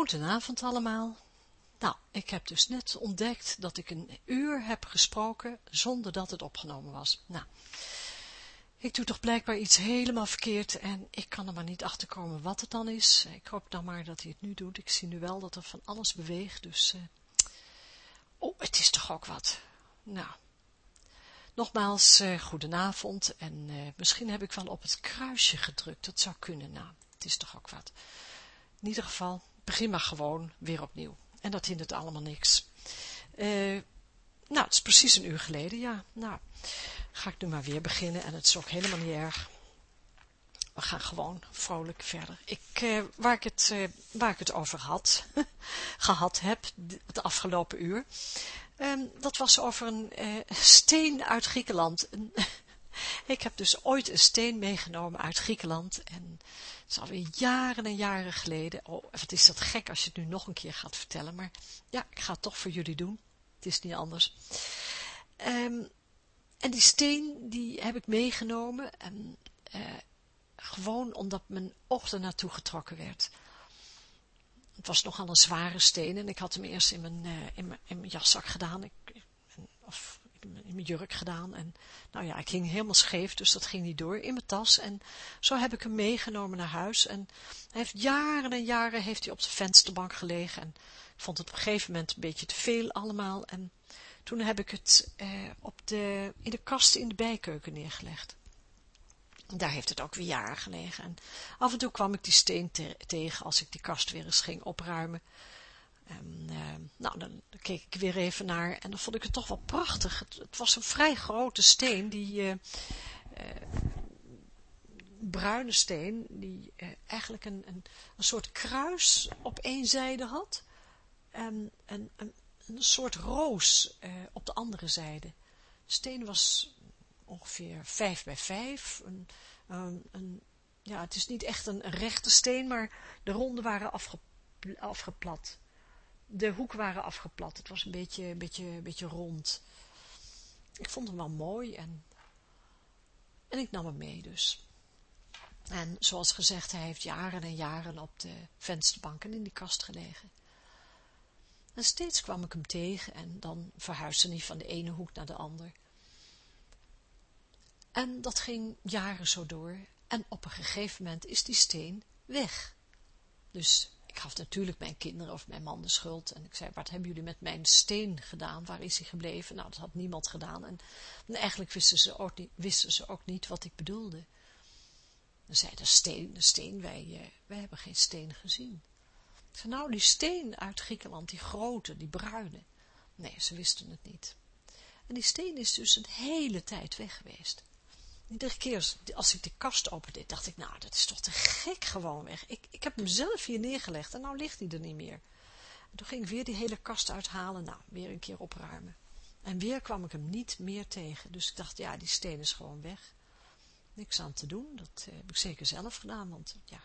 Goedenavond allemaal. Nou, ik heb dus net ontdekt dat ik een uur heb gesproken zonder dat het opgenomen was. Nou, ik doe toch blijkbaar iets helemaal verkeerd en ik kan er maar niet achter komen wat het dan is. Ik hoop dan maar dat hij het nu doet. Ik zie nu wel dat er van alles beweegt, dus... Uh... Oh, het is toch ook wat. Nou, nogmaals, uh, goedenavond en uh, misschien heb ik wel op het kruisje gedrukt. Dat zou kunnen, nou, het is toch ook wat. In ieder geval, begin maar gewoon weer opnieuw. En dat hindert allemaal niks. Uh, nou, het is precies een uur geleden, ja. Nou, ga ik nu maar weer beginnen en het is ook helemaal niet erg. We gaan gewoon vrolijk verder. Ik, uh, waar, ik het, uh, waar ik het over had, gehad heb, het afgelopen uur, um, dat was over een steen uit Griekenland. Ik heb dus ooit een steen meegenomen uit Griekenland en het is alweer jaren en jaren geleden. Oh, wat is dat gek als je het nu nog een keer gaat vertellen. Maar ja, ik ga het toch voor jullie doen. Het is niet anders. Um, en die steen, die heb ik meegenomen. En, uh, gewoon omdat mijn er naartoe getrokken werd. Het was nogal een zware steen. En ik had hem eerst in mijn, mijn, in mijn jaszak gedaan. Ik, of in mijn jurk gedaan. En nou ja, ik ging helemaal scheef, dus dat ging niet door in mijn tas. En zo heb ik hem meegenomen naar huis. En hij heeft jaren en jaren heeft hij op de vensterbank gelegen. En ik vond het op een gegeven moment een beetje te veel allemaal. En toen heb ik het eh, op de, in de kast in de bijkeuken neergelegd. Daar heeft het ook weer jaren gelegen. En af en toe kwam ik die steen tegen als ik die kast weer eens ging opruimen. En, uh, nou, dan keek ik weer even naar en dan vond ik het toch wel prachtig. Het, was een vrij grote steen, die uh, uh, bruine steen, die eigenlijk een, een, een, soort kruis op één zijde had. En een, een, een soort roos op de andere zijde. De steen was ongeveer vijf bij vijf. Een, ja, het is niet echt een, rechte steen, maar de ronden waren afge, afgeplat de hoeken waren afgeplat. Het was een beetje, een beetje, een beetje rond. Ik vond hem wel mooi en, en ik nam hem mee dus. En zoals gezegd, hij heeft jaren en jaren op de vensterbanken in die kast gelegen. En steeds kwam ik hem tegen en dan verhuisde hij van de ene hoek naar de ander. En dat ging jaren zo door en op een gegeven moment is die steen weg. Dus ik gaf natuurlijk mijn kinderen of mijn man de schuld. En ik zei, wat hebben jullie met mijn steen gedaan? Waar is hij gebleven? Nou, dat had niemand gedaan. En, eigenlijk wisten ze, ook niet, wisten ze ook niet wat ik bedoelde. Dan zei de steen, de steen, wij, uh, wij hebben geen steen gezien. Ik zei, nou, die steen uit Griekenland, die grote, die bruine. Nee, ze wisten het niet. En die steen is dus een hele tijd weg geweest. Iedere keer als ik de kast opende, dacht ik, nou, dat is toch te gek gewoon weg. Ik, ik heb hem zelf hier neergelegd en nou ligt hij er niet meer. En toen ging ik weer die hele kast uithalen, nou, weer een keer opruimen. En weer kwam ik hem niet meer tegen. Dus ik dacht, ja, die steen is gewoon weg. Niks aan te doen, dat eh, heb ik zeker zelf gedaan, want ja,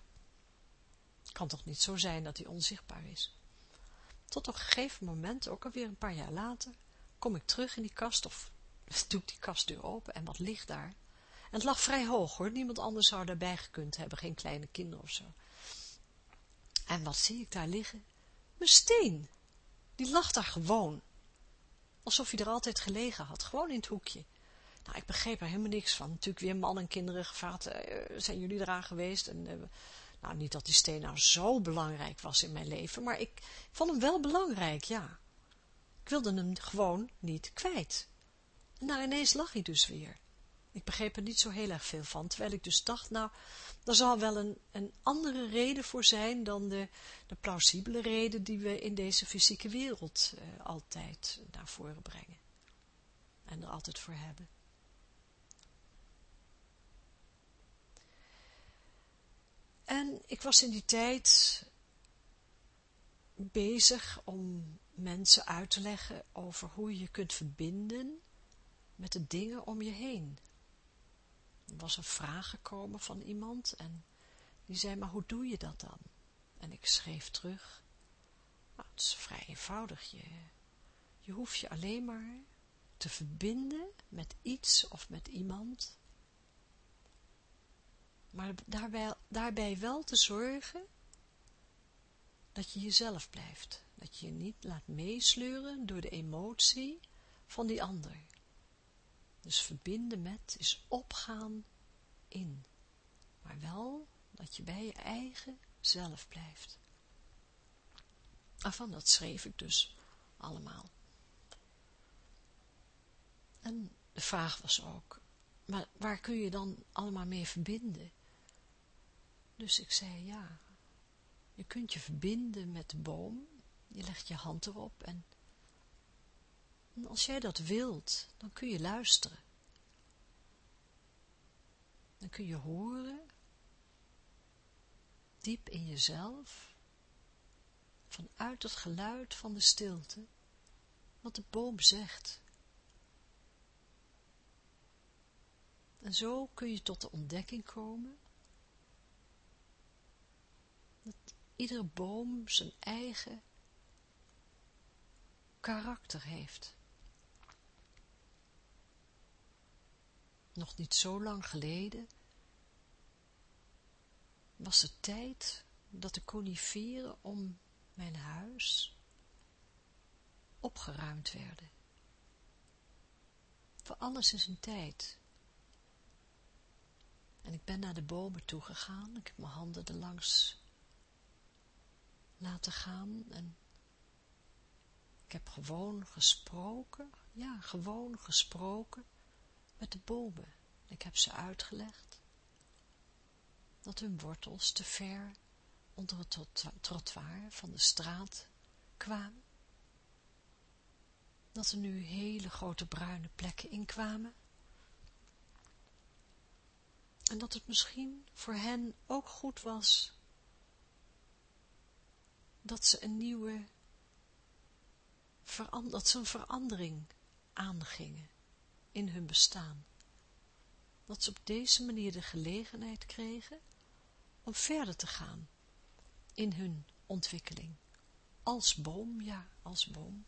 het kan toch niet zo zijn dat hij onzichtbaar is. Tot op een gegeven moment, ook alweer een paar jaar later, kom ik terug in die kast, of doe ik die kastdeur open en wat ligt daar? Het lag vrij hoog hoor, niemand anders zou daarbij gekund hebben, geen kleine kinderen of zo. En wat zie ik daar liggen? Mijn steen. Die lag daar gewoon. Alsof hij er altijd gelegen had, gewoon in het hoekje. Nou, ik begreep er helemaal niks van. Natuurlijk weer man en kinderen gevraagd, uh, zijn jullie eraan geweest? En, uh, nou, niet dat die steen nou zo belangrijk was in mijn leven, maar ik, vond hem wel belangrijk, ja. Ik wilde hem gewoon niet kwijt. En daar ineens lag hij dus weer. Ik begreep er niet zo heel erg veel van, terwijl ik dus dacht, nou, er zal wel een, een andere reden voor zijn dan de, de plausibele reden die we in deze fysieke wereld uh, altijd naar voren brengen. En er altijd voor hebben. En ik was in die tijd bezig om mensen uit te leggen over hoe je kunt verbinden met de dingen om je heen was een vraag gekomen van iemand en die zei, maar hoe doe je dat dan? En ik schreef terug, nou, het is vrij eenvoudig, je, je hoeft je alleen maar te verbinden met iets of met iemand, maar daarbij, daarbij wel te zorgen dat je jezelf blijft. Dat je je niet laat meesleuren door de emotie van die ander. Dus verbinden met is opgaan in. Maar wel dat je bij je eigen zelf blijft. Van dat schreef ik dus allemaal. En de vraag was ook, maar waar kun je dan allemaal mee verbinden? Dus ik zei, ja, je kunt je verbinden met de boom, je legt je hand erop en, en als jij dat wilt, dan kun je luisteren. Dan kun je horen, diep in jezelf, vanuit het geluid van de stilte, wat de boom zegt. En zo kun je tot de ontdekking komen dat iedere boom zijn eigen karakter heeft. Nog niet zo lang geleden was het tijd dat de coniferen om mijn huis opgeruimd werden. Voor alles is een tijd. En ik ben naar de bomen toegegaan, ik heb mijn handen er langs laten gaan en ik heb gewoon gesproken, ja, gewoon gesproken met de bomen. Ik heb ze uitgelegd dat hun wortels te ver onder het trottoir van de straat kwamen. Dat er nu hele grote bruine plekken inkwamen. En dat het misschien voor hen ook goed was dat ze een nieuwe, dat ze een verandering aangingen in hun bestaan. Dat ze op deze manier de gelegenheid kregen om verder te gaan in hun ontwikkeling. Als boom, ja, als boom.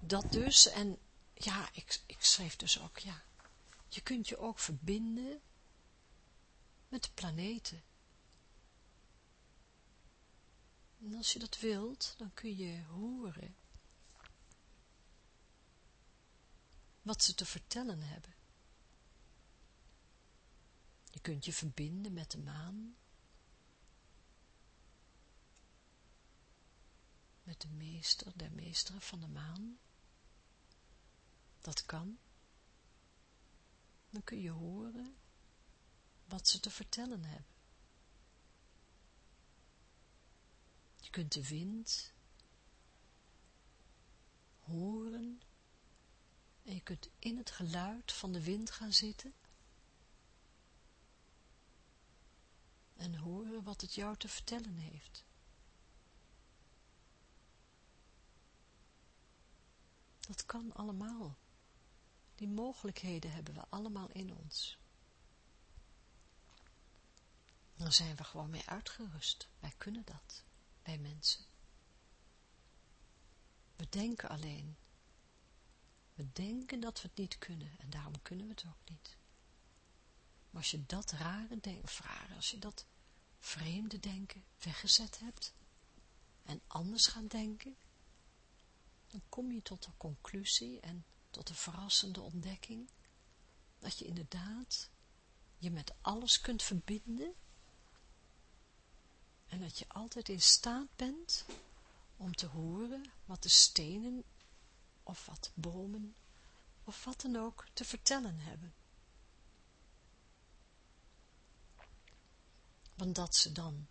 Dat dus, en ja, ik, ik schreef dus ook, ja, je kunt je ook verbinden met de planeten. En als je dat wilt, dan kun je horen wat ze te vertellen hebben. Je kunt je verbinden met de maan, met de meester, de meester van de maan. Dat kan. Dan kun je horen wat ze te vertellen hebben. Je kunt de wind horen en je kunt in het geluid van de wind gaan zitten en horen wat het jou te vertellen heeft. Dat kan allemaal. Die mogelijkheden hebben we allemaal in ons. Dan zijn we gewoon mee uitgerust. Wij kunnen dat, wij mensen. We denken alleen we denken dat we het niet kunnen en daarom kunnen we het ook niet. Maar als je dat rare denken, vragen, als je dat vreemde denken weggezet hebt en anders gaan denken, dan kom je tot de conclusie en tot de verrassende ontdekking dat je inderdaad je met alles kunt verbinden en dat je altijd in staat bent om te horen wat de stenen of wat bomen, of wat dan ook te vertellen hebben. Want dat ze dan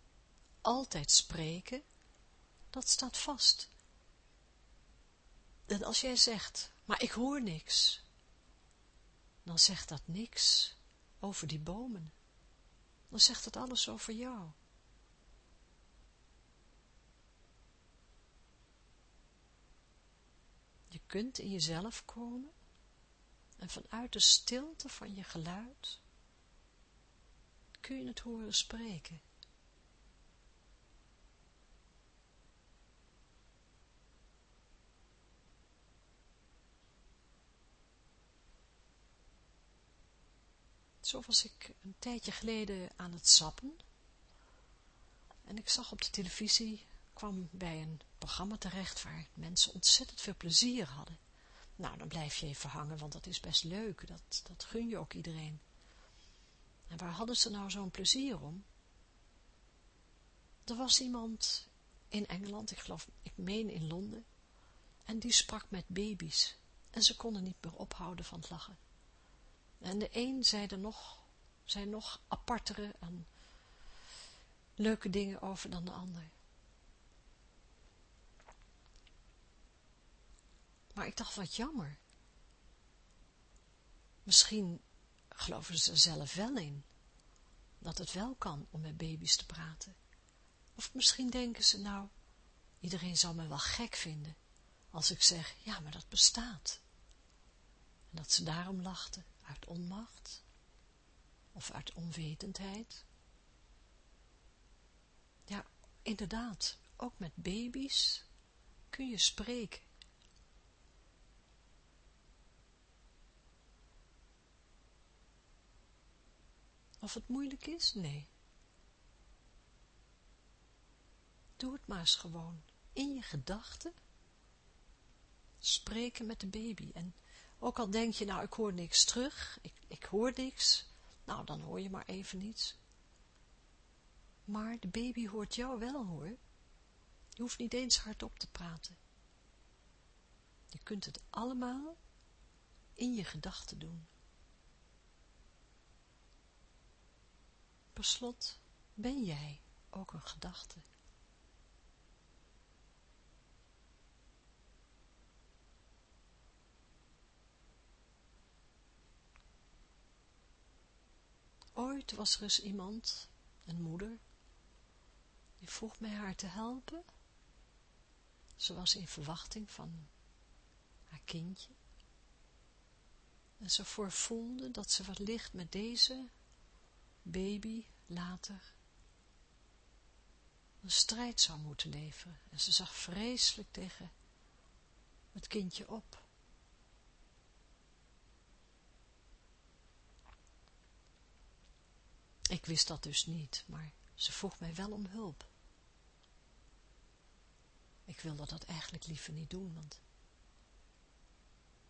altijd spreken, dat staat vast. En als jij zegt, maar ik hoor niks, dan zegt dat niks over die bomen. Dan zegt het alles over jou. Kunt in jezelf komen en vanuit de stilte van je geluid kun je het horen spreken. Zo was ik een tijdje geleden aan het sappen. En ik zag op de televisie, kwam bij een programma terecht waar mensen ontzettend veel plezier hadden. Nou, dan blijf je even hangen, want dat is best leuk. Dat, dat gun je ook iedereen. En waar hadden ze nou zo'n plezier om? Er was iemand in Engeland, ik geloof, ik meen in Londen, en die sprak met baby's. En ze konden niet meer ophouden van het lachen. En de een zei er nog, zei nog apartere en leuke dingen over dan de ander. Maar ik dacht, wat jammer. Misschien geloven ze er zelf wel in, dat het wel kan om met baby's te praten. Of misschien denken ze, nou, iedereen zal me wel gek vinden, als ik zeg, ja, maar dat bestaat. En dat ze daarom lachten, uit onmacht, of uit onwetendheid. Ja, inderdaad, ook met baby's kun je spreken. Of het moeilijk is? Nee. Doe het maar eens gewoon. In je gedachten. Spreken met de baby. En ook al denk je, nou, ik hoor niks terug. Ik, ik hoor niks. Nou, dan hoor je maar even niets. Maar de baby hoort jou wel, hoor. Je hoeft niet eens hardop te praten. Je kunt het allemaal in je gedachten doen. Per slot ben jij ook een gedachte. Ooit was er eens iemand, een moeder, die vroeg mij haar te helpen. Ze was in verwachting van haar kindje. En ze voorvoelde dat ze wat licht met deze baby later een strijd zou moeten leveren. En ze zag vreselijk tegen het kindje op. Ik wist dat dus niet, maar ze vroeg mij wel om hulp. Ik wilde dat eigenlijk liever niet doen, want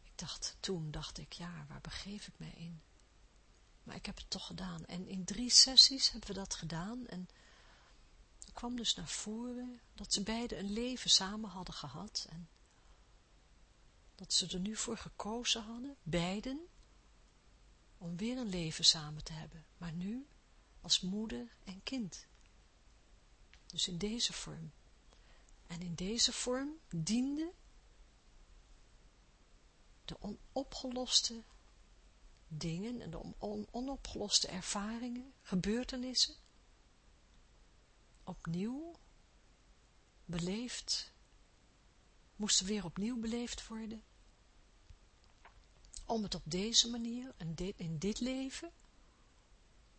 ik dacht, toen dacht ik, ja, waar begeef ik mij in? Maar ik heb het toch gedaan. En in drie sessies hebben we dat gedaan. En er kwam dus naar voren dat ze beiden een leven samen hadden gehad. En dat ze er nu voor gekozen hadden, beiden, om weer een leven samen te hebben. Maar nu als moeder en kind. Dus in deze vorm. En in deze vorm diende de onopgeloste dingen en de onopgeloste ervaringen, gebeurtenissen, opnieuw beleefd, moesten weer opnieuw beleefd worden, om het op deze manier en in dit leven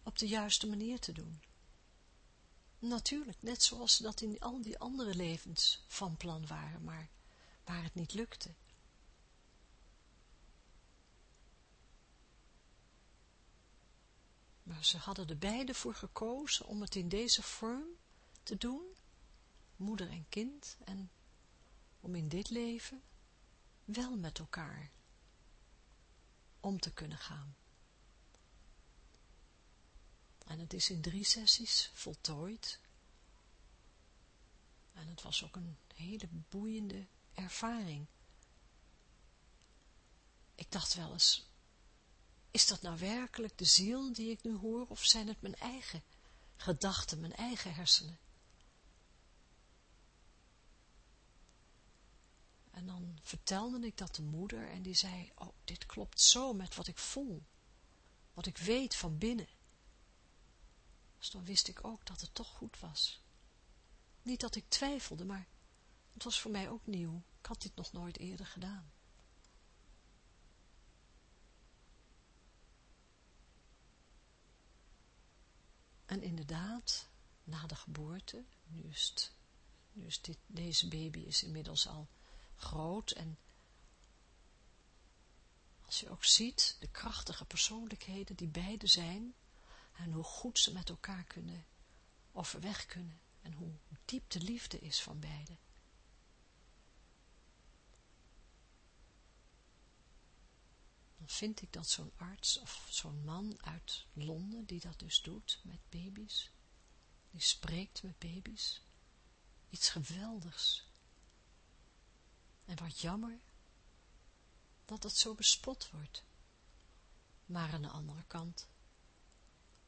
op de juiste manier te doen. Natuurlijk, net zoals ze dat in al die andere levens van plan waren, maar waar het niet lukte. Maar ze hadden er beide voor gekozen om het in deze vorm te doen, moeder en kind, en om in dit leven wel met elkaar om te kunnen gaan. En het is in drie sessies voltooid. En het was ook een hele boeiende ervaring. Ik dacht wel eens, is dat nou werkelijk de ziel die ik nu hoor, of zijn het mijn eigen gedachten, mijn eigen hersenen? En dan vertelde ik dat de moeder en die zei, oh, dit klopt zo met wat ik voel, wat ik weet van binnen. Dus dan wist ik ook dat het toch goed was. Niet dat ik twijfelde, maar het was voor mij ook nieuw. Ik had dit nog nooit eerder gedaan. En inderdaad, na de geboorte, nu is, nu is dit, deze baby is inmiddels al groot en als je ook ziet de krachtige persoonlijkheden die beide zijn en hoe goed ze met elkaar kunnen overweg kunnen en hoe diep de liefde is van beiden. Vind ik dat zo'n arts of zo'n man uit Londen die dat dus doet met baby's, die spreekt met baby's, iets geweldigs. En wat jammer dat het zo bespot wordt. Maar aan de andere kant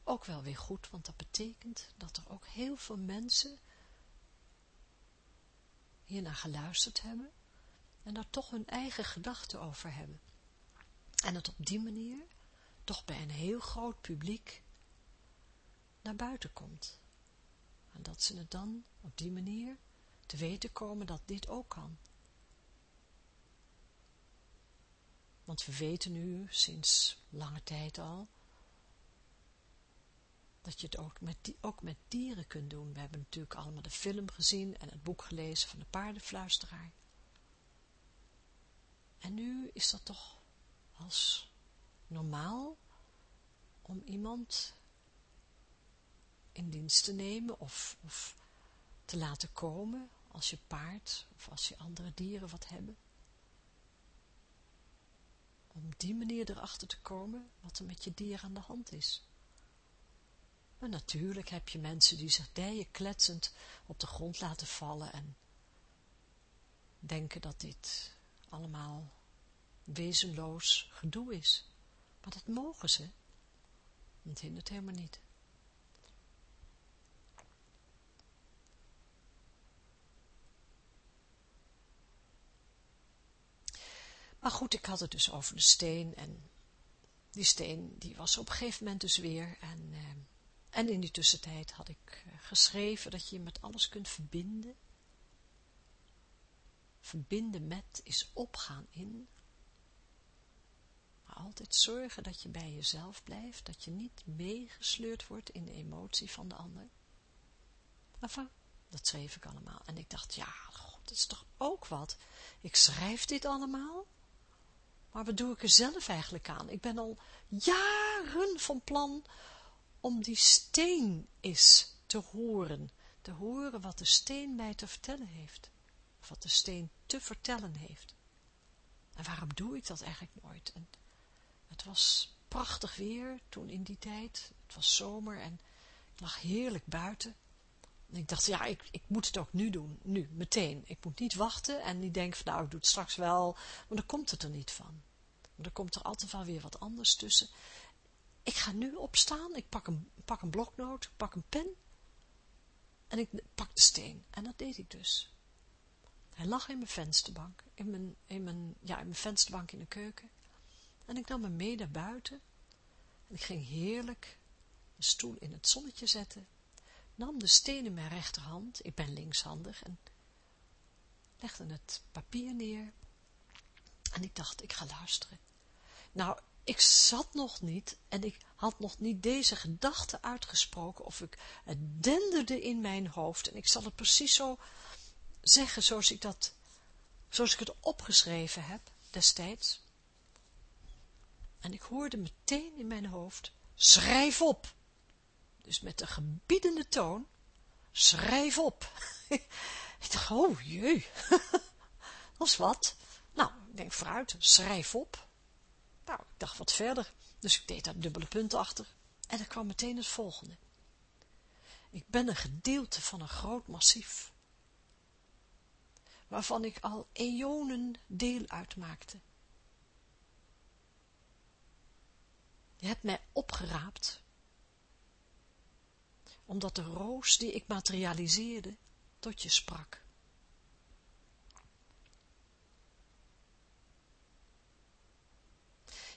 ook wel weer goed, want dat betekent dat er ook heel veel mensen hiernaar geluisterd hebben en daar toch hun eigen gedachten over hebben. En het op die manier toch bij een heel groot publiek naar buiten komt. En dat ze het dan op die manier te weten komen dat dit ook kan. Want we weten nu sinds lange tijd al dat je het ook met, ook met dieren kunt doen. We hebben natuurlijk allemaal de film gezien en het boek gelezen van de paardenfluisteraar. En nu is dat toch als normaal om iemand in dienst te nemen of, of te laten komen als je paard of als je andere dieren wat hebben. Om die manier erachter te komen wat er met je dier aan de hand is. Maar natuurlijk heb je mensen die zich dijen kletsend op de grond laten vallen en denken dat dit allemaal wezenloos gedoe is. Maar dat mogen ze. Het hindert helemaal niet. Maar goed, ik had het dus over de steen en die steen die was op een gegeven moment dus weer en... Eh, en in die tussentijd had ik eh, geschreven dat je je met alles kunt verbinden. Verbinden met is opgaan in. Altijd zorgen dat je bij jezelf blijft, dat je niet meegesleurd wordt in de emotie van de ander. Enfin, dat schreef ik allemaal. En ik dacht, ja, god, dat is toch ook wat. Ik schrijf dit allemaal, maar wat doe ik er zelf eigenlijk aan? Ik ben al jaren van plan om die steen is te horen, te horen wat de steen mij te vertellen heeft, of wat de steen te vertellen heeft. En waarom doe ik dat eigenlijk nooit? En het was prachtig weer toen in die tijd, het was zomer en ik lag heerlijk buiten. En ik dacht, ja, ik, ik moet het ook nu doen, nu, meteen. Ik moet niet wachten en niet denken van, nou, ik doe het straks wel, maar dan komt het er niet van. Maar dan komt er altijd wel weer wat anders tussen ik ga nu opstaan, ik pak een, pak een bloknoot, ik pak een pen en ik pak de steen. En dat deed ik dus. Hij lag in mijn vensterbank, in mijn, in mijn, ja, in mijn vensterbank in de keuken. En ik nam hem mee naar buiten. En ik ging heerlijk de stoel in het zonnetje zetten, nam de steen in mijn rechterhand, ik ben linkshandig, en legde het papier neer. En ik dacht, ik ga luisteren. Nou, ik zat nog niet en ik had nog niet deze gedachte uitgesproken of ik, het denderde in mijn hoofd en ik zal het precies zo zeggen zoals ik dat, zoals ik het opgeschreven heb destijds. En ik hoorde meteen in mijn hoofd, schrijf op. Dus met een gebiedende toon, schrijf op. ik dacht, oh jee, dat is wat. Nou, ik denk vooruit, schrijf op. Nou, ik dacht wat verder, dus ik deed daar dubbele punt achter en er kwam meteen het volgende. Ik ben een gedeelte van een groot massief, waarvan ik al eonen deel uitmaakte. Je hebt mij opgeraapt, omdat de roos die ik materialiseerde tot je sprak.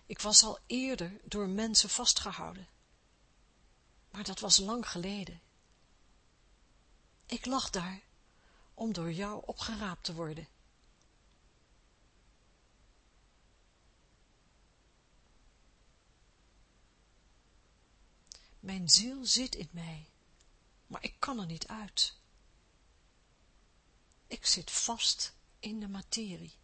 Ik was al eerder door mensen vastgehouden. Maar dat was lang geleden. Ik lag daar om door jou opgeraapt te worden. mijn ziel zit in mij, maar ik kan er niet uit. Ik zit vast in de materie.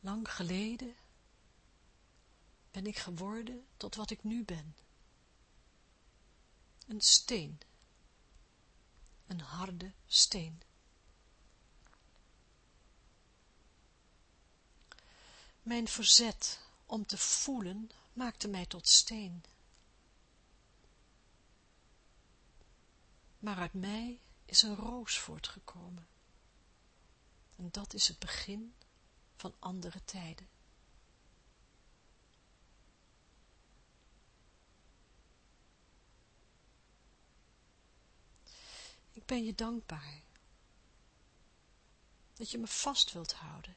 Lang geleden ben ik geworden tot wat ik nu ben. Een steen, een harde steen. Mijn verzet om te voelen maakte mij tot steen. Maar uit mij is een roos voortgekomen. En dat is het begin van andere tijden. Ik ben je dankbaar dat je me vast wilt houden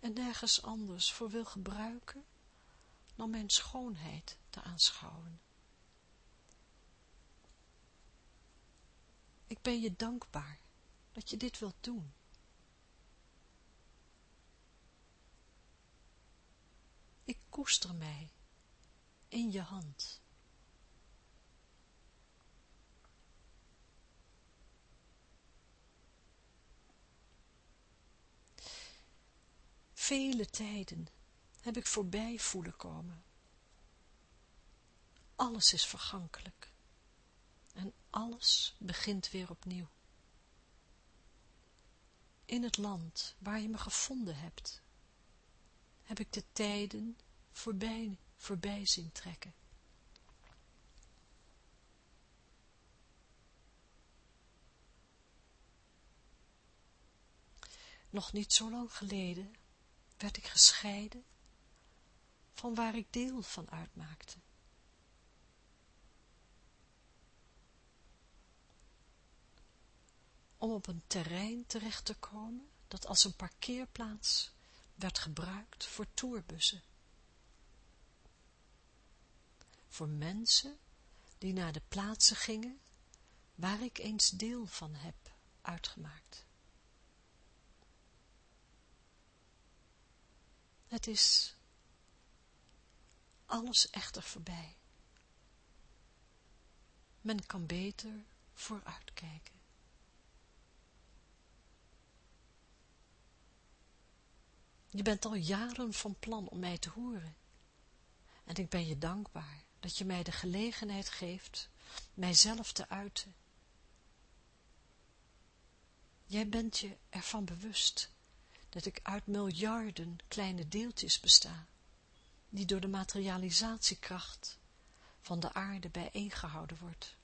en nergens anders voor wil gebruiken dan mijn schoonheid te aanschouwen. Ik ben je dankbaar dat je dit wilt doen. Ik koester mij in je hand. Vele tijden heb ik voorbij voelen komen. Alles is vergankelijk en alles begint weer opnieuw. In het land waar je me gevonden hebt, heb ik de tijden voorbij, voorbij zien trekken. Nog niet zo lang geleden werd ik gescheiden van waar ik deel van uitmaakte. Om op een terrein terecht te komen dat als een parkeerplaats werd gebruikt voor toerbussen. Voor mensen die naar de plaatsen gingen waar ik eens deel van heb uitgemaakt. Het is alles echter voorbij. Men kan beter vooruitkijken. Je bent al jaren van plan om mij te horen. En ik ben je dankbaar dat je mij de gelegenheid geeft mijzelf te uiten. Jij bent je ervan bewust dat ik uit miljarden kleine deeltjes besta, die door de materialisatiekracht van de aarde bijeengehouden wordt.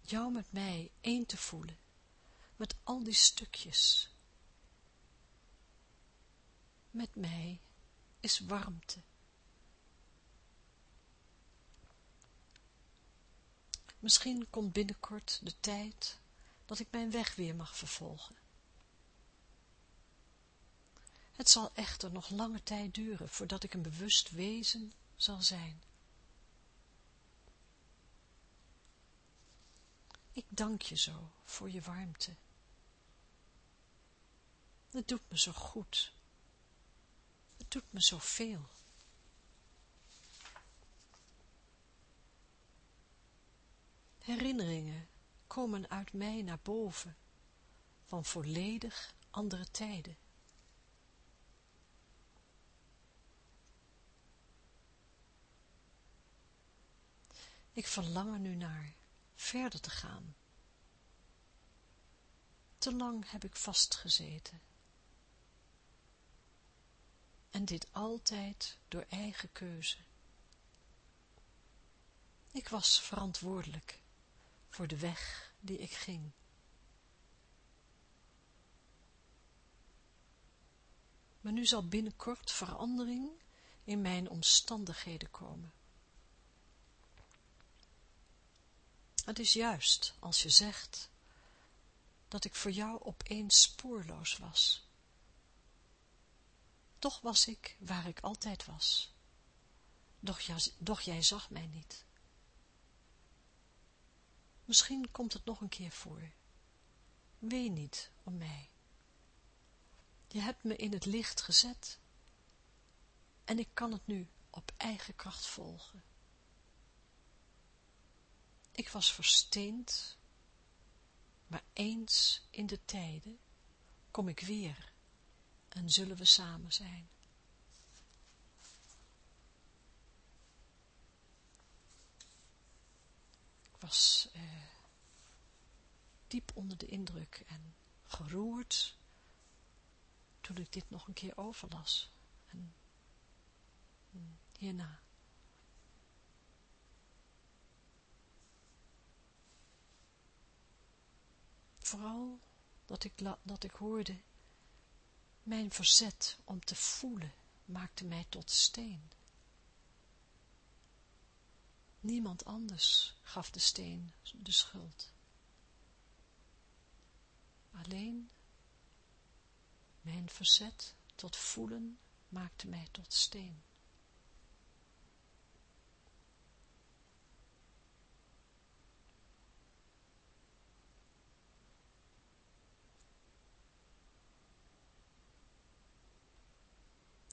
Jou met mij één te voelen, met al die stukjes. Met mij is warmte. Misschien komt binnenkort de tijd dat ik mijn weg weer mag vervolgen. Het zal echter nog lange tijd duren, voordat ik een bewust wezen zal zijn. Ik dank je zo voor je warmte. Het doet me zo goed. Het doet me zoveel. Herinneringen komen uit mij naar boven, van volledig andere tijden. Ik verlang er nu naar verder te gaan. Te lang heb ik vastgezeten. En dit altijd door eigen keuze. Ik was verantwoordelijk voor de weg die ik ging. Maar nu zal binnenkort verandering in mijn omstandigheden komen. Het is juist als je zegt dat ik voor jou opeens spoorloos was. Toch was ik waar ik altijd was. Doch, doch jij zag mij niet. Misschien komt het nog een keer voor. Wee niet om mij. Je hebt me in het licht gezet en ik kan het nu op eigen kracht volgen. Ik was versteend, maar eens in de tijden kom ik weer en zullen we samen zijn. Was uh, diep onder de indruk en geroerd toen ik dit nog een keer overlas. En hierna. Vooral dat ik, dat ik hoorde, mijn verzet om te voelen maakte mij tot steen. Niemand anders gaf de steen de schuld. Alleen mijn verzet tot voelen maakte mij tot steen.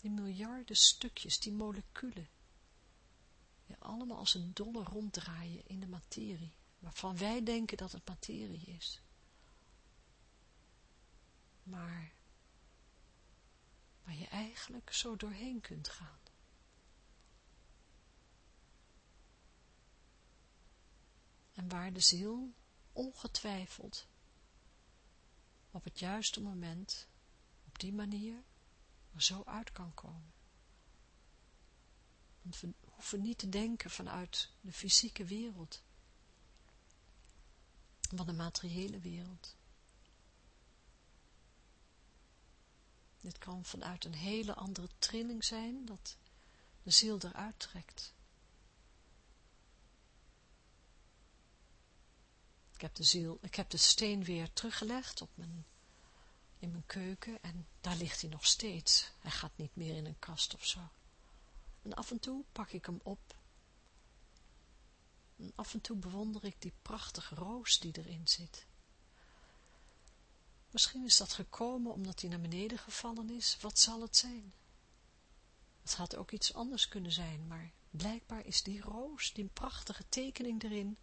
Die miljarden stukjes, die moleculen, die allemaal als een dolle ronddraaien in de materie, waarvan wij denken dat het materie is. Maar waar je eigenlijk zo doorheen kunt gaan. En waar de ziel ongetwijfeld op het juiste moment, op die manier, er zo uit kan komen. Want hoeven niet te denken vanuit de fysieke wereld, van de materiële wereld. Dit kan vanuit een hele andere trilling zijn, dat de ziel eruit trekt. Ik heb de ziel, ik heb de steen weer teruggelegd op mijn, in mijn keuken en daar ligt hij nog steeds. Hij gaat niet meer in een kast of zo. En af en toe pak ik hem op. En af en toe bewonder ik die prachtige roos die erin zit. Misschien is dat gekomen omdat hij naar beneden gevallen is. Wat zal het zijn? Het had ook iets anders kunnen zijn, maar blijkbaar is die roos, die prachtige tekening erin,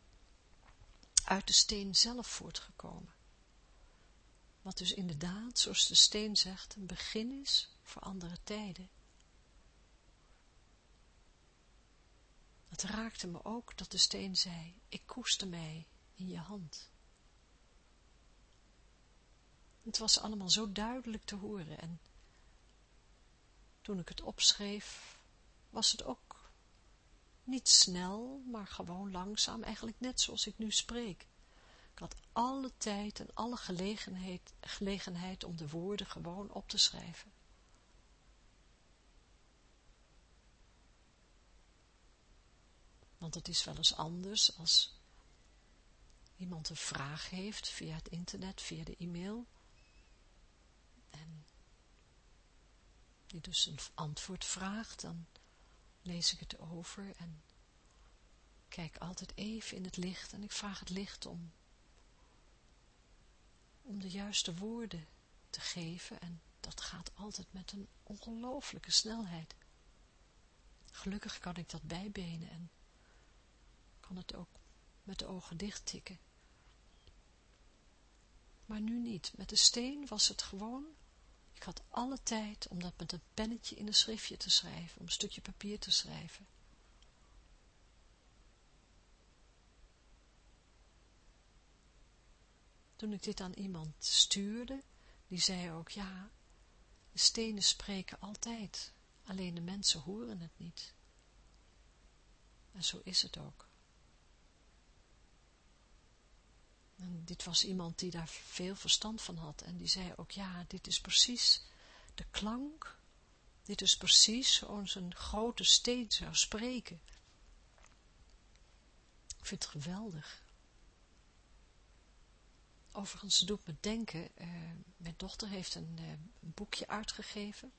uit de steen zelf voortgekomen. Wat dus inderdaad, zoals de steen zegt, een begin is voor andere tijden. Het raakte me ook dat de steen zei, ik koester mij in je hand. Het was allemaal zo duidelijk te horen en toen ik het opschreef, was het ook niet snel, maar gewoon langzaam, eigenlijk net zoals ik nu spreek. Ik had alle tijd en alle gelegenheid, gelegenheid om de woorden gewoon op te schrijven. Want het is wel eens anders als iemand een vraag heeft via het internet, via de e-mail. En die dus een antwoord vraagt, dan lees ik het over en kijk altijd even in het licht en ik vraag het licht om, om de juiste woorden te geven en dat gaat altijd met een ongelooflijke snelheid. Gelukkig kan ik dat bijbenen en kan het ook met de ogen dicht tikken. Maar nu niet. Met de steen was het gewoon ik had alle tijd om dat met een pennetje in een schriftje te schrijven, om een stukje papier te schrijven. Toen ik dit aan iemand stuurde, die zei ook, ja, de stenen spreken altijd, alleen de mensen horen het niet. En zo is het ook. Dit was iemand die daar veel verstand van had. En die zei ook, ja, dit is precies de klank. Dit is precies zoals een grote steen zou spreken. Ik vind het geweldig. Overigens doet me denken, uh, mijn dochter heeft een, uh, een, boekje uitgegeven.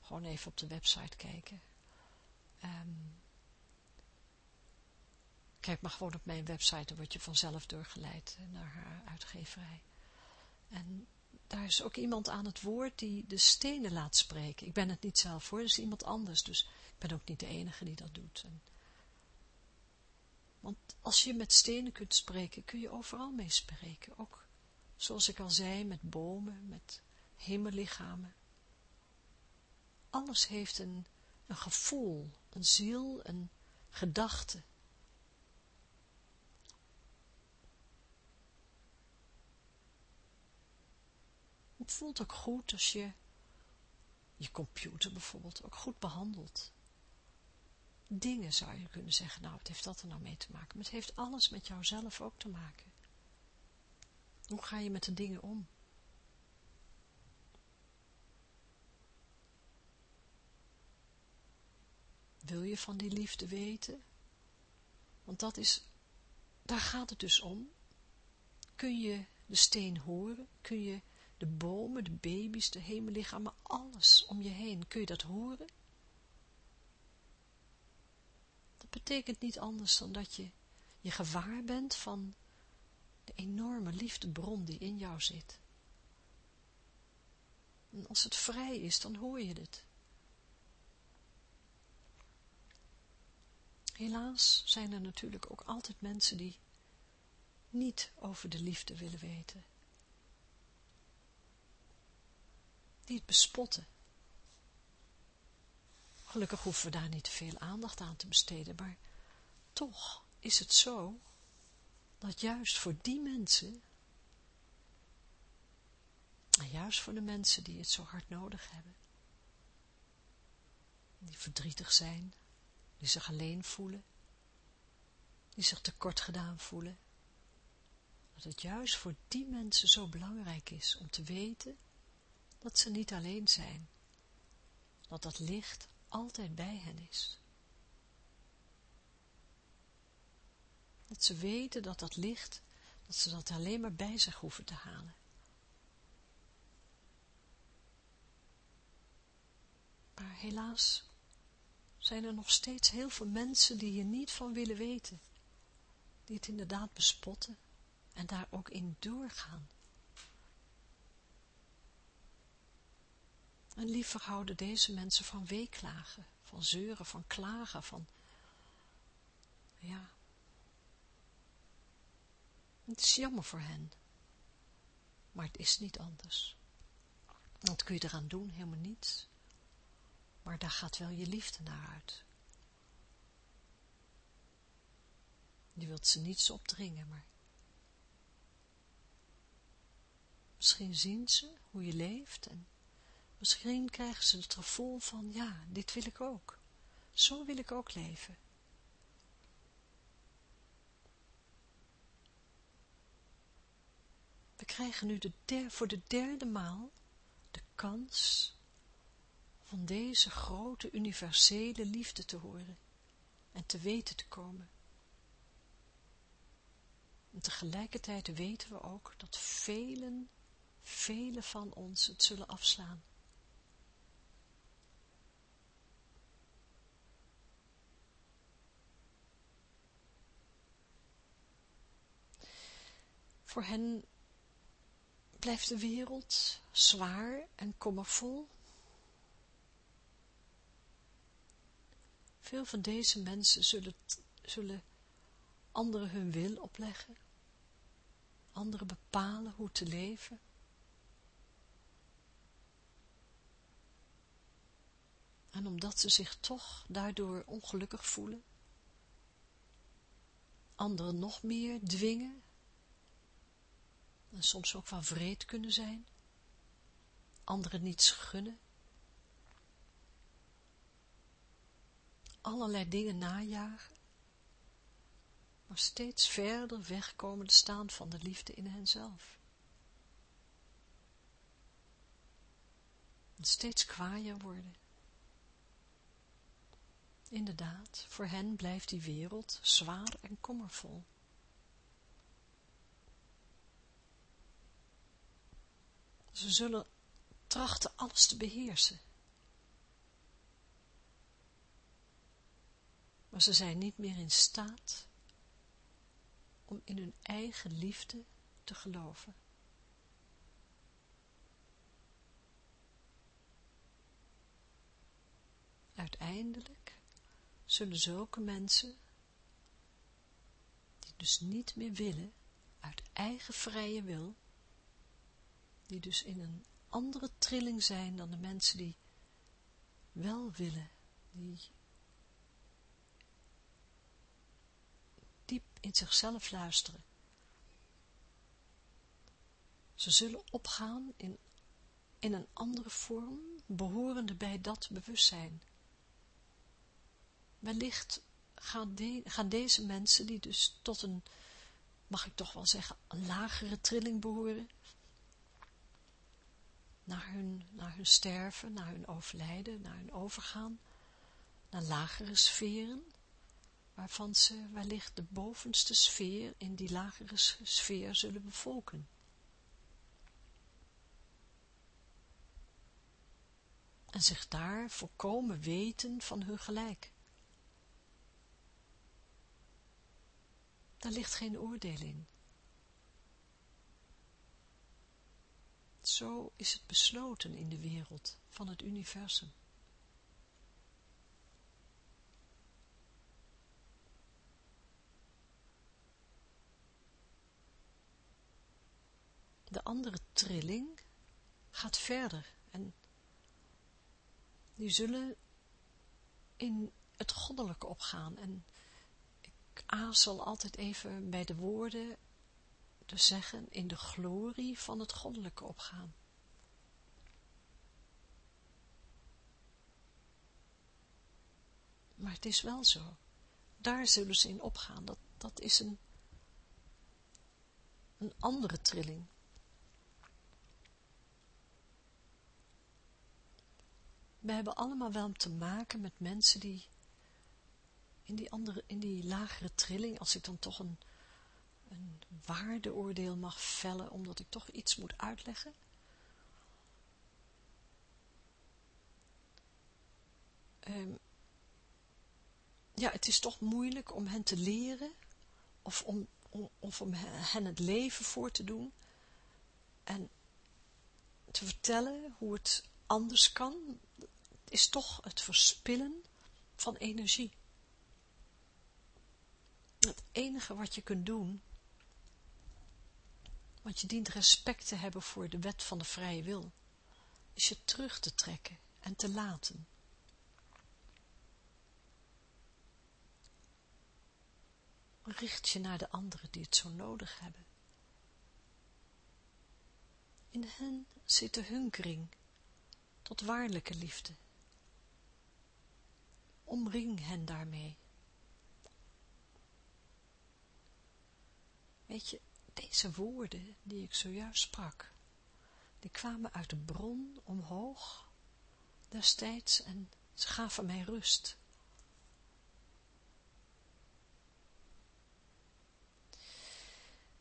Gewoon even op de website kijken. Um, Kijk maar gewoon op mijn website, dan word je vanzelf doorgeleid eh, naar haar uitgeverij. En daar is ook iemand aan het woord die de stenen laat spreken. Ik ben het niet zelf voor, dat is iemand anders, dus ik ben ook niet de enige die dat doet. Want als je met stenen kunt spreken, kun je overal mee spreken, ook zoals ik al zei, met bomen, met hemellichamen. Alles heeft een, een gevoel, een ziel, een gedachte. Het voelt ook goed als je je computer bijvoorbeeld ook goed behandelt. Dingen zou je kunnen zeggen, nou wat heeft dat er nou mee te maken? Maar het heeft alles met jouzelf ook te maken. Hoe ga je met de dingen om? Wil je van die liefde weten? Want dat is, daar gaat het dus om. Kun je de steen horen? Kun je de bomen, de baby's, de hemellichamen, alles om je heen, kun je dat horen? Dat betekent niet anders dan dat je je gewaar bent van de enorme liefdebron die in jou zit. En als het vrij is, dan hoor je het. Helaas zijn er natuurlijk ook altijd mensen die niet over de liefde willen weten. Die bespotten. Gelukkig hoeven we daar niet te veel aandacht aan te besteden, maar toch is het zo dat juist voor die mensen, en juist voor de mensen die het zo hard nodig hebben, die verdrietig zijn, die zich alleen voelen, die zich tekort gedaan voelen, dat het juist voor die mensen zo belangrijk is om te weten dat ze niet alleen zijn, dat dat licht altijd bij hen is. Dat ze weten dat dat licht, dat ze dat alleen maar bij zich hoeven te halen. Maar helaas zijn er nog steeds heel veel mensen die hier niet van willen weten, die het inderdaad bespotten en daar ook in doorgaan. En liever houden deze mensen van weeklagen, van zeuren, van klagen, van, ja, het is jammer voor hen, maar het is niet anders. Wat kun je eraan doen? Helemaal niets. Maar daar gaat wel je liefde naar uit. Je wilt ze niets opdringen, maar misschien zien ze hoe je leeft en misschien krijgen ze het gevoel van, ja, dit wil ik ook. Zo wil ik ook leven. We krijgen nu de voor de derde maal de kans van deze grote universele liefde te horen en te weten te komen. En tegelijkertijd weten we ook dat velen, velen van ons het zullen afslaan. Voor hen blijft de wereld zwaar en kommervol Veel van deze mensen zullen, zullen anderen hun wil opleggen, anderen bepalen hoe te leven. En omdat ze zich toch daardoor ongelukkig voelen, anderen nog meer dwingen, en soms ook van vreed kunnen zijn, anderen niets gunnen, allerlei dingen najagen, maar steeds verder wegkomen te staan van de liefde in henzelf. En steeds kwaaier worden. Inderdaad, voor hen blijft die wereld zwaar en kommervol. Ze zullen trachten alles te beheersen. maar ze zijn niet meer in staat om in hun eigen liefde te geloven. Uiteindelijk zullen zulke mensen, die dus niet meer willen, uit eigen vrije wil, die dus in een andere trilling zijn dan de mensen die wel willen, die diep in zichzelf luisteren. Ze zullen opgaan in, in een andere vorm, behorende bij dat bewustzijn. Wellicht gaan, gaan deze mensen, die dus tot een, mag ik toch wel zeggen, lagere trilling behoren, naar hun, naar hun sterven, naar hun overlijden, naar hun overgaan, naar lagere sferen, waarvan ze wellicht de bovenste sfeer in die lagere sfeer zullen bevolken. En zich daar volkomen weten van hun gelijk. Daar ligt geen oordeel in. Zo is het besloten in de wereld van het universum. De andere trilling gaat verder en die zullen in het goddelijke opgaan. En ik aarzel altijd even bij de woorden te zeggen in de glorie van het goddelijke opgaan. Maar het is wel zo. Daar zullen ze in opgaan. Dat, dat is een, een andere trilling. We hebben allemaal wel te maken met mensen die in die andere, in die lagere trilling, als ik dan toch een een waardeoordeel mag vellen, omdat ik toch iets moet uitleggen. Um, ja, het is toch moeilijk om hen te leren, of om, om, of om hen het leven voor te doen, en te vertellen hoe het anders kan, is toch het verspillen van energie. Het enige wat je kunt doen, want je dient respect te hebben voor de wet van de vrije wil, is je terug te trekken en te laten. Richt je naar de anderen die het zo nodig hebben. In hen zit de hunkering tot waarlijke liefde. Omring hen daarmee. Weet je, deze woorden die ik zojuist sprak, die kwamen uit de bron omhoog destijds en ze gaven mij rust.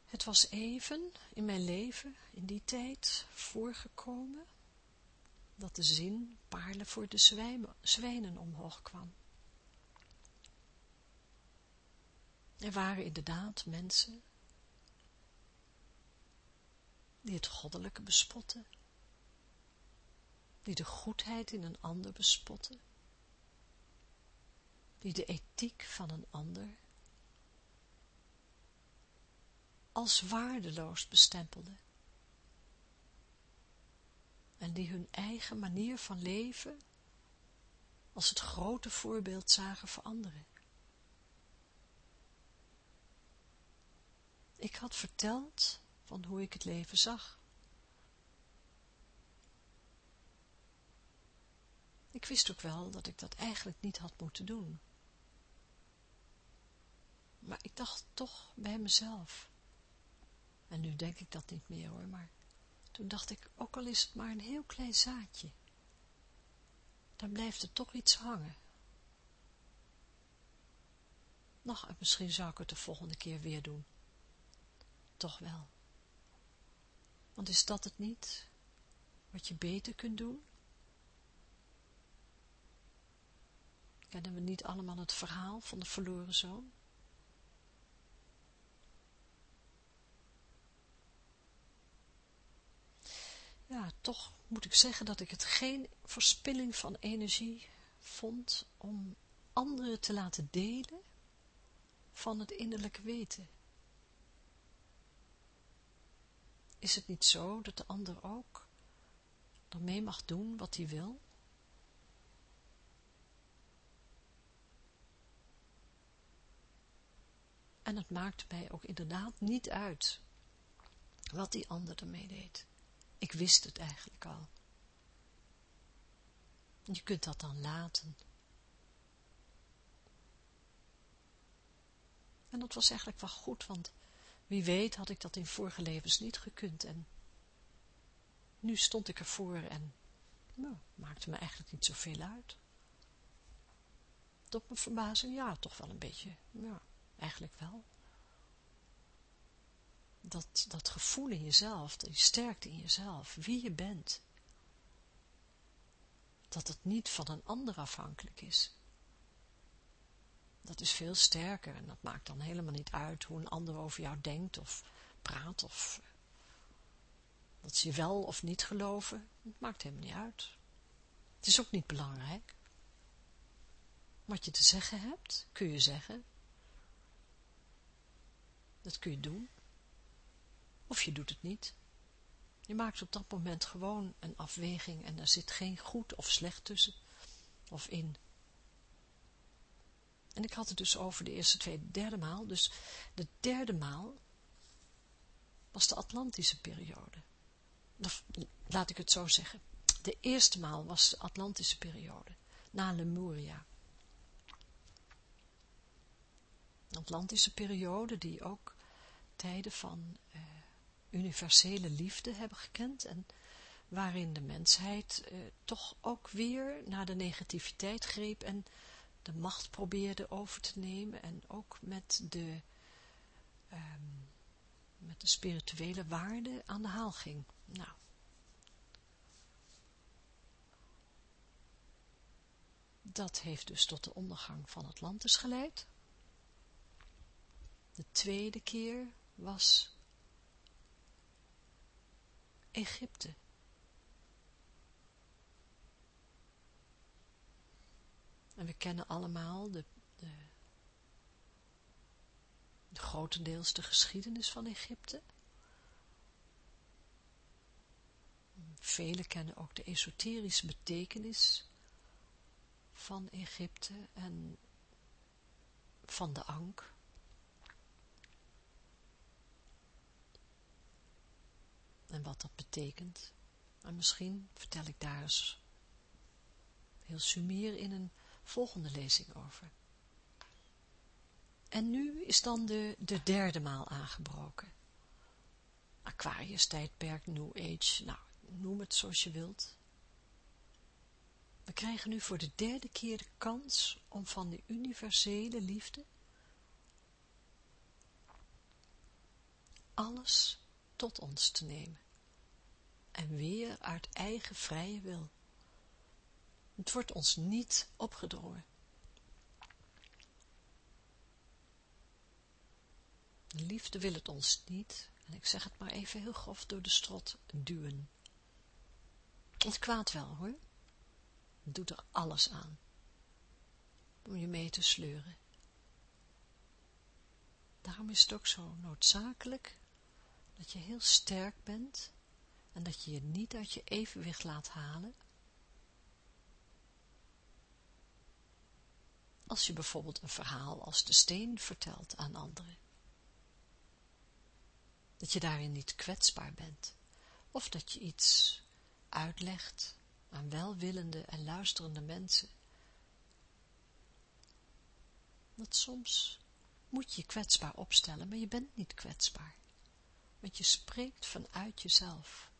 Het was even in mijn leven, in die tijd, voorgekomen, dat de zin paarlen voor de zwijnen omhoog kwam. Er waren inderdaad mensen die het goddelijke bespotten, die de goedheid in een ander bespotten, die de ethiek van een ander als waardeloos bestempelden en die hun eigen manier van leven als het grote voorbeeld zagen voor anderen. Ik had verteld van hoe ik het leven zag. Ik wist ook wel dat ik dat eigenlijk niet had moeten doen. Maar ik dacht toch bij mezelf. En nu denk ik dat niet meer hoor, maar toen dacht ik, ook al is het maar een heel klein zaadje, dan blijft er toch iets hangen. Nog, misschien zou ik het de volgende keer weer doen. Toch wel. Want is dat het niet wat je beter kunt doen? Kennen we niet allemaal het verhaal van de verloren zoon? Ja, toch moet ik zeggen dat ik het geen verspilling van energie vond om anderen te laten delen van het innerlijke weten. Is het niet zo dat de ander ook dan mee mag doen wat hij wil? En het maakte mij ook inderdaad niet uit wat die ander ermee deed. Ik wist het eigenlijk al. Je kunt dat dan laten. En dat was eigenlijk wel goed, want wie weet had ik dat in vorige levens niet gekund. En nu stond ik ervoor en nou, maakte me eigenlijk niet zoveel uit. Tot mijn verbazing, ja, toch wel een beetje, ja, eigenlijk wel. Dat, dat gevoel in jezelf, die sterkte in jezelf, wie je bent. Dat het niet van een ander afhankelijk is. Dat is veel sterker en dat maakt dan helemaal niet uit hoe een ander over jou denkt of praat of dat ze je wel of niet geloven. Dat maakt helemaal niet uit. Het is ook niet belangrijk. Wat je te zeggen hebt, kun je zeggen. Dat kun je doen. Of je doet het niet. Je maakt op dat moment gewoon een afweging en er zit geen goed of slecht tussen of in. En ik had het dus over de eerste, tweede, derde maal. Dus de derde maal was de Atlantische periode. Of, laat ik het zo zeggen. De eerste maal was de Atlantische periode, na Lemuria. De Atlantische periode die ook tijden van eh, universele liefde hebben gekend en waarin de mensheid eh, toch ook weer naar de negativiteit greep en de macht probeerde over te nemen en ook met de, um, met de spirituele waarde aan de haal ging. Nou. Dat heeft dus tot de ondergang van Atlantis geleid. De tweede keer was Egypte. En we kennen allemaal de, de, de grotendeels de geschiedenis van Egypte. Velen kennen ook de esoterische betekenis van Egypte en van de Ank. En wat dat betekent. En misschien vertel ik daar eens heel sumier in een volgende lezing over. En nu is dan de, de derde maal aangebroken. Aquarius tijdperk, New Age, nou, noem het zoals je wilt. We krijgen nu voor de derde keer de kans om van de universele liefde alles tot ons te nemen. En weer uit eigen vrije wil. Het wordt ons niet opgedrongen. De liefde wil het ons niet, en ik zeg het maar even heel grof door de strot, duwen. Het kwaad wel, hoor. Het doet er alles aan. Om je mee te sleuren. Daarom is het ook zo noodzakelijk dat je heel sterk bent en dat je je niet uit je evenwicht laat halen als je bijvoorbeeld een verhaal als de steen vertelt aan anderen. Dat je daarin niet kwetsbaar bent, of dat je iets uitlegt aan welwillende en luisterende mensen. Dat soms moet je je kwetsbaar opstellen, maar je bent niet kwetsbaar, want je spreekt vanuit jezelf.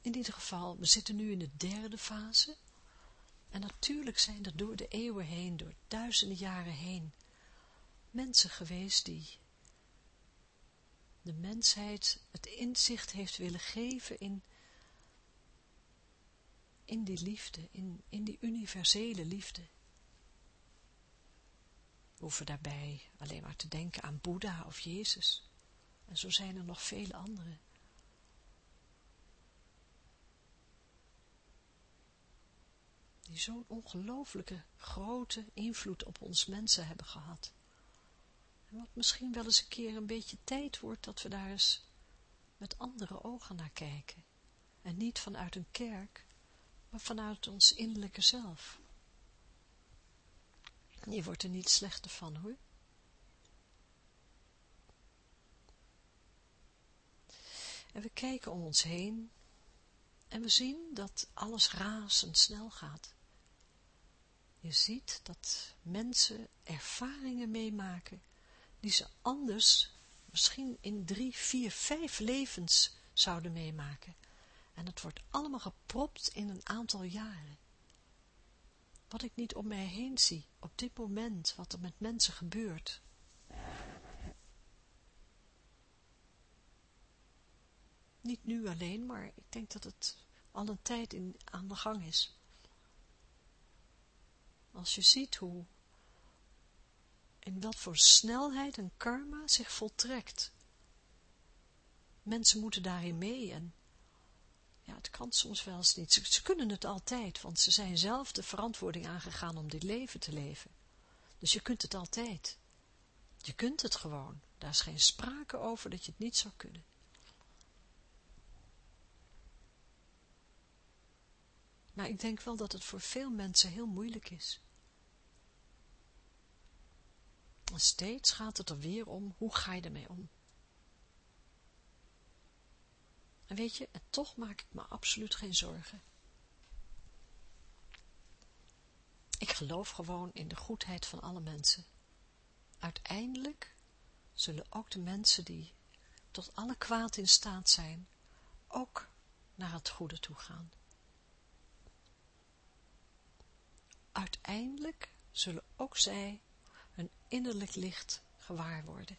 In ieder geval, we zitten nu in de derde fase, en natuurlijk zijn er door de eeuwen heen, door duizenden jaren heen, mensen geweest die de mensheid het inzicht heeft willen geven in, in die liefde, in, in die universele liefde. We hoeven daarbij alleen maar te denken aan Boeddha of Jezus. En zo zijn er nog vele anderen. Die zo'n ongelooflijke grote invloed op ons mensen hebben gehad. En wat misschien wel eens een keer een beetje tijd wordt dat we daar eens met andere ogen naar kijken. En niet vanuit een kerk, maar vanuit ons innerlijke zelf. Je wordt er niet slechter van hoor. En we kijken om ons heen en we zien dat alles razendsnel gaat. Je ziet dat mensen ervaringen meemaken die ze anders misschien in drie, vier, vijf levens zouden meemaken. En het wordt allemaal gepropt in een aantal jaren. Wat ik niet om mij heen zie, op dit moment, wat er met mensen gebeurt. Niet nu alleen, maar ik denk dat het al een tijd in, aan de gang is. Als je ziet hoe, in wat voor snelheid een karma zich voltrekt. Mensen moeten daarin mee en ja, het kan soms wel eens niet. Ze, ze, kunnen het altijd, want ze zijn zelf de verantwoording aangegaan om dit leven te leven. Dus je kunt het altijd. Je kunt het gewoon. Daar is geen sprake over dat je het niet zou kunnen. Maar ik denk wel dat het voor veel mensen heel moeilijk is. En steeds gaat het er weer om, hoe ga je ermee om? En weet je, en toch maak ik me absoluut geen zorgen. Ik geloof gewoon in de goedheid van alle mensen. Uiteindelijk zullen ook de mensen die tot alle kwaad in staat zijn, ook naar het goede toe gaan. Uiteindelijk zullen ook zij innerlijk licht gewaar worden.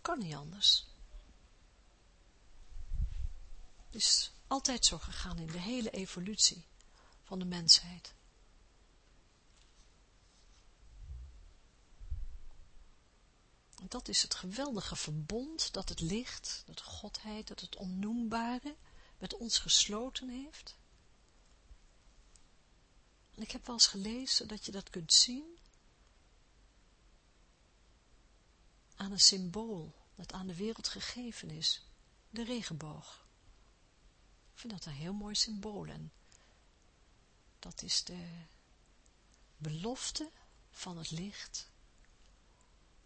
Kan niet anders. Het is altijd zo gegaan in de hele evolutie van de mensheid. Dat is het geweldige verbond dat het licht, dat godheid, dat het onnoembare met ons gesloten heeft. En ik heb wel eens gelezen dat je dat kunt zien aan een symbool dat aan de wereld gegeven is, de regenboog. Ik vind dat een heel mooi symbool en dat is de belofte van het licht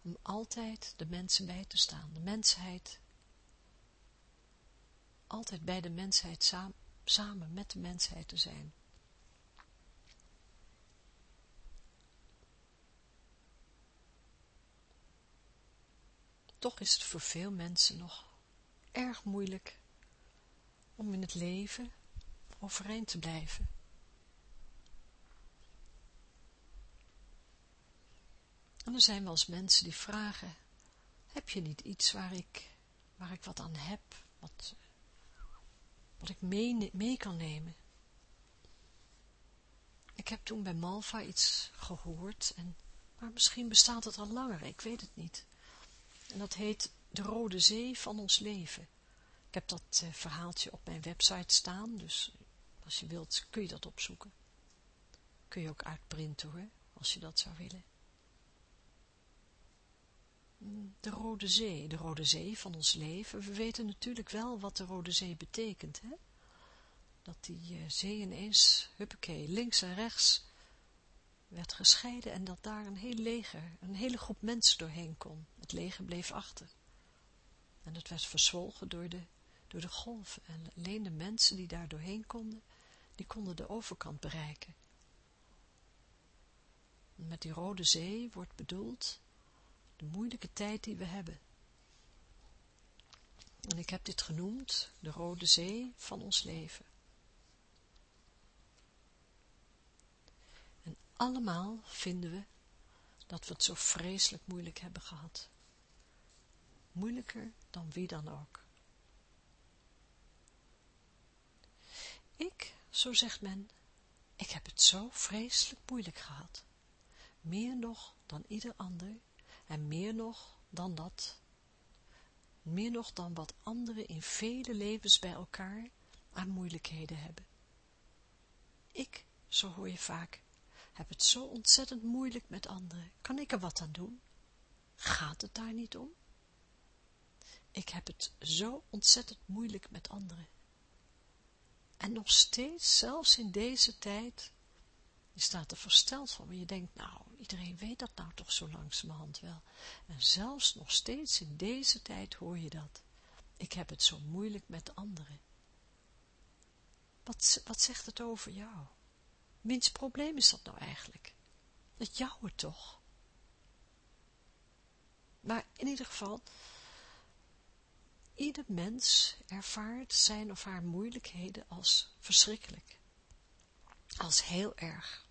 om altijd de mensen bij te staan, de mensheid, altijd bij de mensheid samen, samen met de mensheid te zijn. Toch is het voor veel mensen nog erg moeilijk om in het leven overeind te blijven. En er zijn wel eens mensen die vragen, heb je niet iets waar ik, waar ik wat aan heb, wat, wat ik mee, mee kan nemen? Ik heb toen bij Malva iets gehoord, en, maar misschien bestaat het al langer, ik weet het niet. En dat heet De Rode Zee van ons leven. Ik heb dat uh, verhaaltje op mijn website staan, dus als je wilt kun je dat opzoeken. Kun je ook uitprinten hoor, als je dat zou willen. Mm, de Rode Zee, de Rode Zee van ons leven. We weten natuurlijk wel wat de Rode Zee betekent, hè? Dat die uh, zee ineens, huppakee, links en rechts werd gescheiden en dat daar een heel leger, een hele groep mensen doorheen kon. Het leger bleef achter. En het werd verzwolgen door de, door de golven. En alleen de mensen die daar doorheen konden, die konden de overkant bereiken. met die rode zee wordt bedoeld de moeilijke tijd die we hebben. En ik heb dit genoemd, de rode zee van ons leven. En allemaal vinden we dat we het zo vreselijk moeilijk hebben gehad. Moeilijker dan wie dan ook. Ik, zo zegt men, ik heb het zo vreselijk moeilijk gehad. Meer nog dan ieder ander en meer nog dan dat, meer nog dan wat anderen in vele levens bij elkaar aan moeilijkheden hebben. Ik, zo hoor je vaak, heb het zo ontzettend moeilijk met anderen. Kan ik er wat aan doen? Gaat het daar niet om? Ik heb het zo ontzettend moeilijk met anderen. En nog steeds, zelfs in deze tijd, je staat er versteld van, maar je denkt, nou, iedereen weet dat nou toch zo langzamerhand wel. En zelfs nog steeds in deze tijd hoor je dat. Ik heb het zo moeilijk met anderen. Wat, wat zegt het over jou? Wiens probleem is dat nou eigenlijk? Het toch? Maar in ieder geval, ieder mens ervaart zijn of haar moeilijkheden als verschrikkelijk. Als heel erg.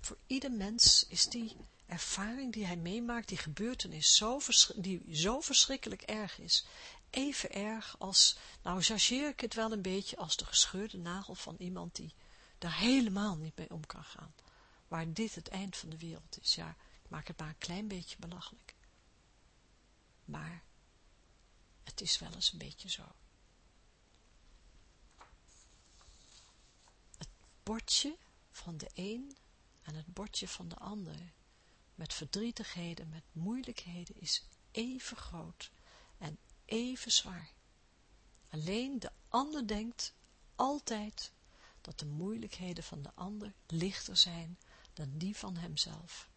Voor ieder mens is die ervaring die hij meemaakt, die gebeurtenis, zo die zo verschrikkelijk erg is, even erg als, nou chargeer ik het wel een beetje als de gescheurde nagel van iemand die daar helemaal niet mee om kan gaan. Waar dit het eind van de wereld is. Ja, ik maak het maar een klein beetje belachelijk. Maar het is wel eens een beetje zo. Het bordje van de een en het bordje van de ander, met verdrietigheden, met moeilijkheden, is even groot en even zwaar. Alleen de ander denkt altijd dat de moeilijkheden van de ander lichter zijn dan die van hemzelf.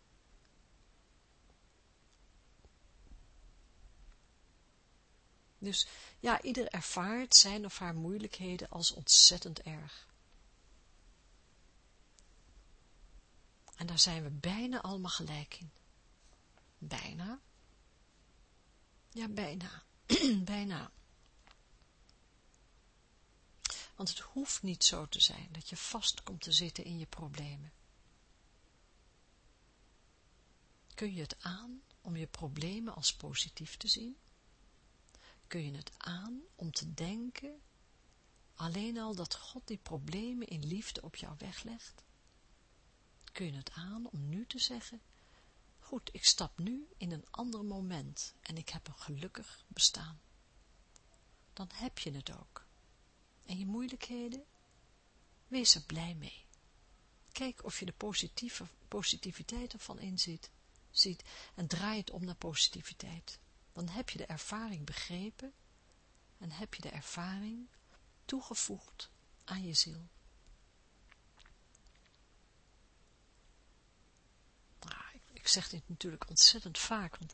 Dus ja, ieder ervaart zijn of haar moeilijkheden als ontzettend erg. En daar zijn we bijna allemaal gelijk in. Bijna. Ja, bijna. bijna. Want het hoeft niet zo te zijn dat je vast komt te zitten in je problemen. Kun je het aan om je problemen als positief te zien? Kun je het aan om te denken, alleen al dat God die problemen in liefde op jou weglegt? Kun je het aan om nu te zeggen, goed, ik stap nu in een ander moment en ik heb een gelukkig bestaan. Dan heb je het ook. En je moeilijkheden? Wees er blij mee. Kijk of je de positieve, positiviteit ervan inziet ziet en draai het om naar positiviteit. Dan heb je de ervaring begrepen en heb je de ervaring toegevoegd aan je ziel. Nou, ik, ik zeg dit natuurlijk ontzettend vaak, want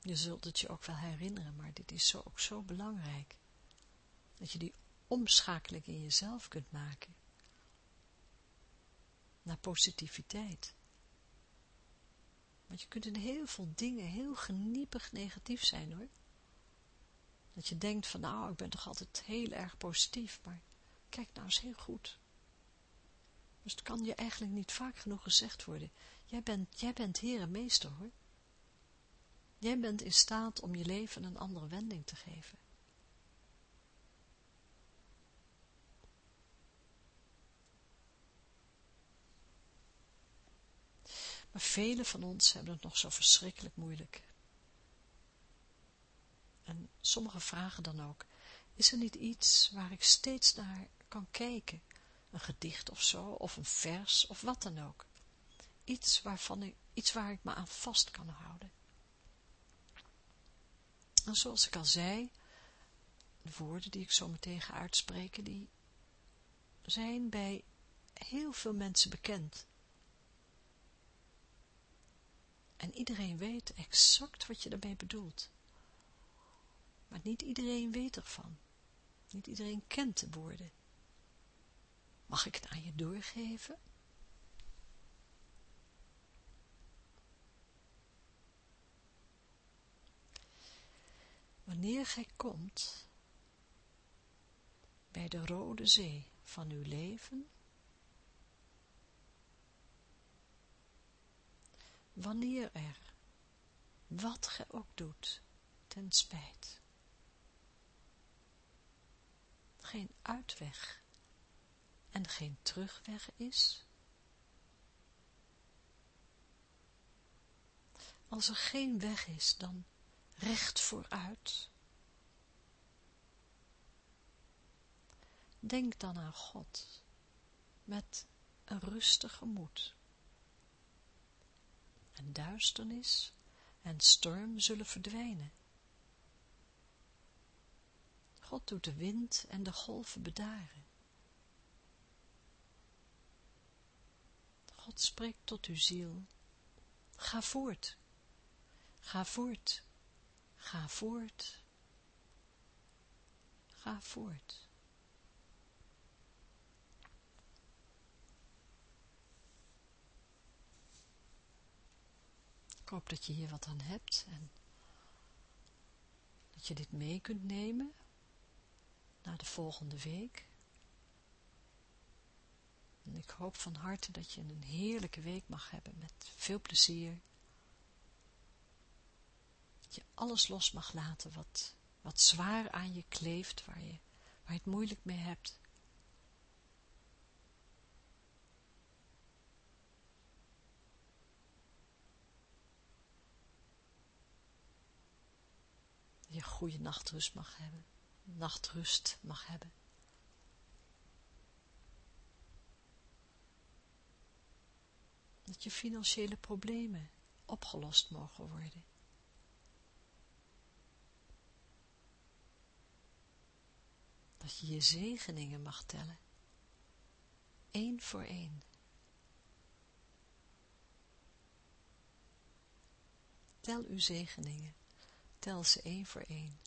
je zult het je ook wel herinneren, maar dit is zo, ook zo belangrijk. Dat je die omschakeling in jezelf kunt maken. Naar positiviteit. Want je kunt in heel veel dingen heel geniepig negatief zijn hoor. Dat je denkt van nou, ik ben toch altijd heel erg positief, maar kijk nou eens heel goed. Dus het kan je eigenlijk niet vaak genoeg gezegd worden. Jij bent, jij bent heer en meester hoor. Jij bent in staat om je leven een andere wending te geven. Maar velen van ons hebben het nog zo verschrikkelijk moeilijk. En sommigen vragen dan ook, is er niet iets waar ik steeds naar kan kijken? Een gedicht of zo, of een vers, of wat dan ook. Iets, waarvan ik, iets waar ik me aan vast kan houden. En zoals ik al zei, de woorden die ik zo meteen ga uitspreken, die zijn bij heel veel mensen bekend. En iedereen weet exact wat je daarmee bedoelt. Maar niet iedereen weet ervan. Niet iedereen kent de woorden. Mag ik het aan je doorgeven? Wanneer gij komt bij de rode zee van uw leven, wanneer er, wat ge ook doet, ten spijt, geen uitweg en geen terugweg is, als er geen weg is, dan recht vooruit. Denk dan aan God met een rustige moed. En duisternis en storm zullen verdwijnen. God doet de wind en de golven bedaren. God spreekt tot uw ziel. Ga voort. Ga voort. Ga voort. Ga voort. Ik hoop dat je hier wat aan hebt en dat je dit mee kunt nemen naar de volgende week. En ik hoop van harte dat je een heerlijke week mag hebben met veel plezier. Dat je alles los mag laten wat, wat zwaar aan je kleeft, waar je, waar je het moeilijk mee hebt. Je goede nachtrust mag hebben, nachtrust mag hebben. Dat je financiële problemen opgelost mogen worden. Dat je je zegeningen mag tellen. Eén voor één. Tel uw zegeningen. Tel ze één voor één.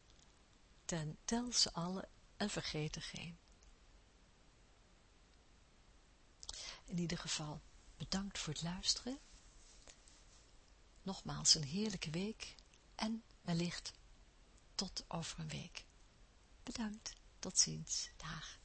Ten, tel ze alle en vergeet er geen. In ieder geval, bedankt voor het luisteren. Nogmaals een heerlijke week en wellicht tot over een week. Bedankt, tot ziens, dag.